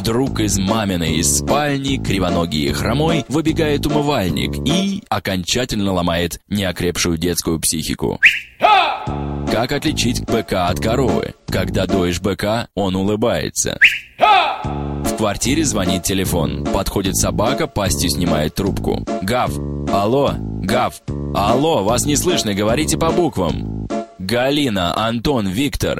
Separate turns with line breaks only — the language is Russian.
Вдруг из маминой из спальни кривоногий и хромой выбегает умывальник и окончательно ломает неокрепшую детскую психику. Как отличить быка от коровы? Когда доишь быка, он улыбается. В квартире звонит телефон. Подходит собака, пастью снимает трубку. Гав. Алло. Гав. Алло, вас не слышно, говорите по буквам. Галина, Антон, Виктор.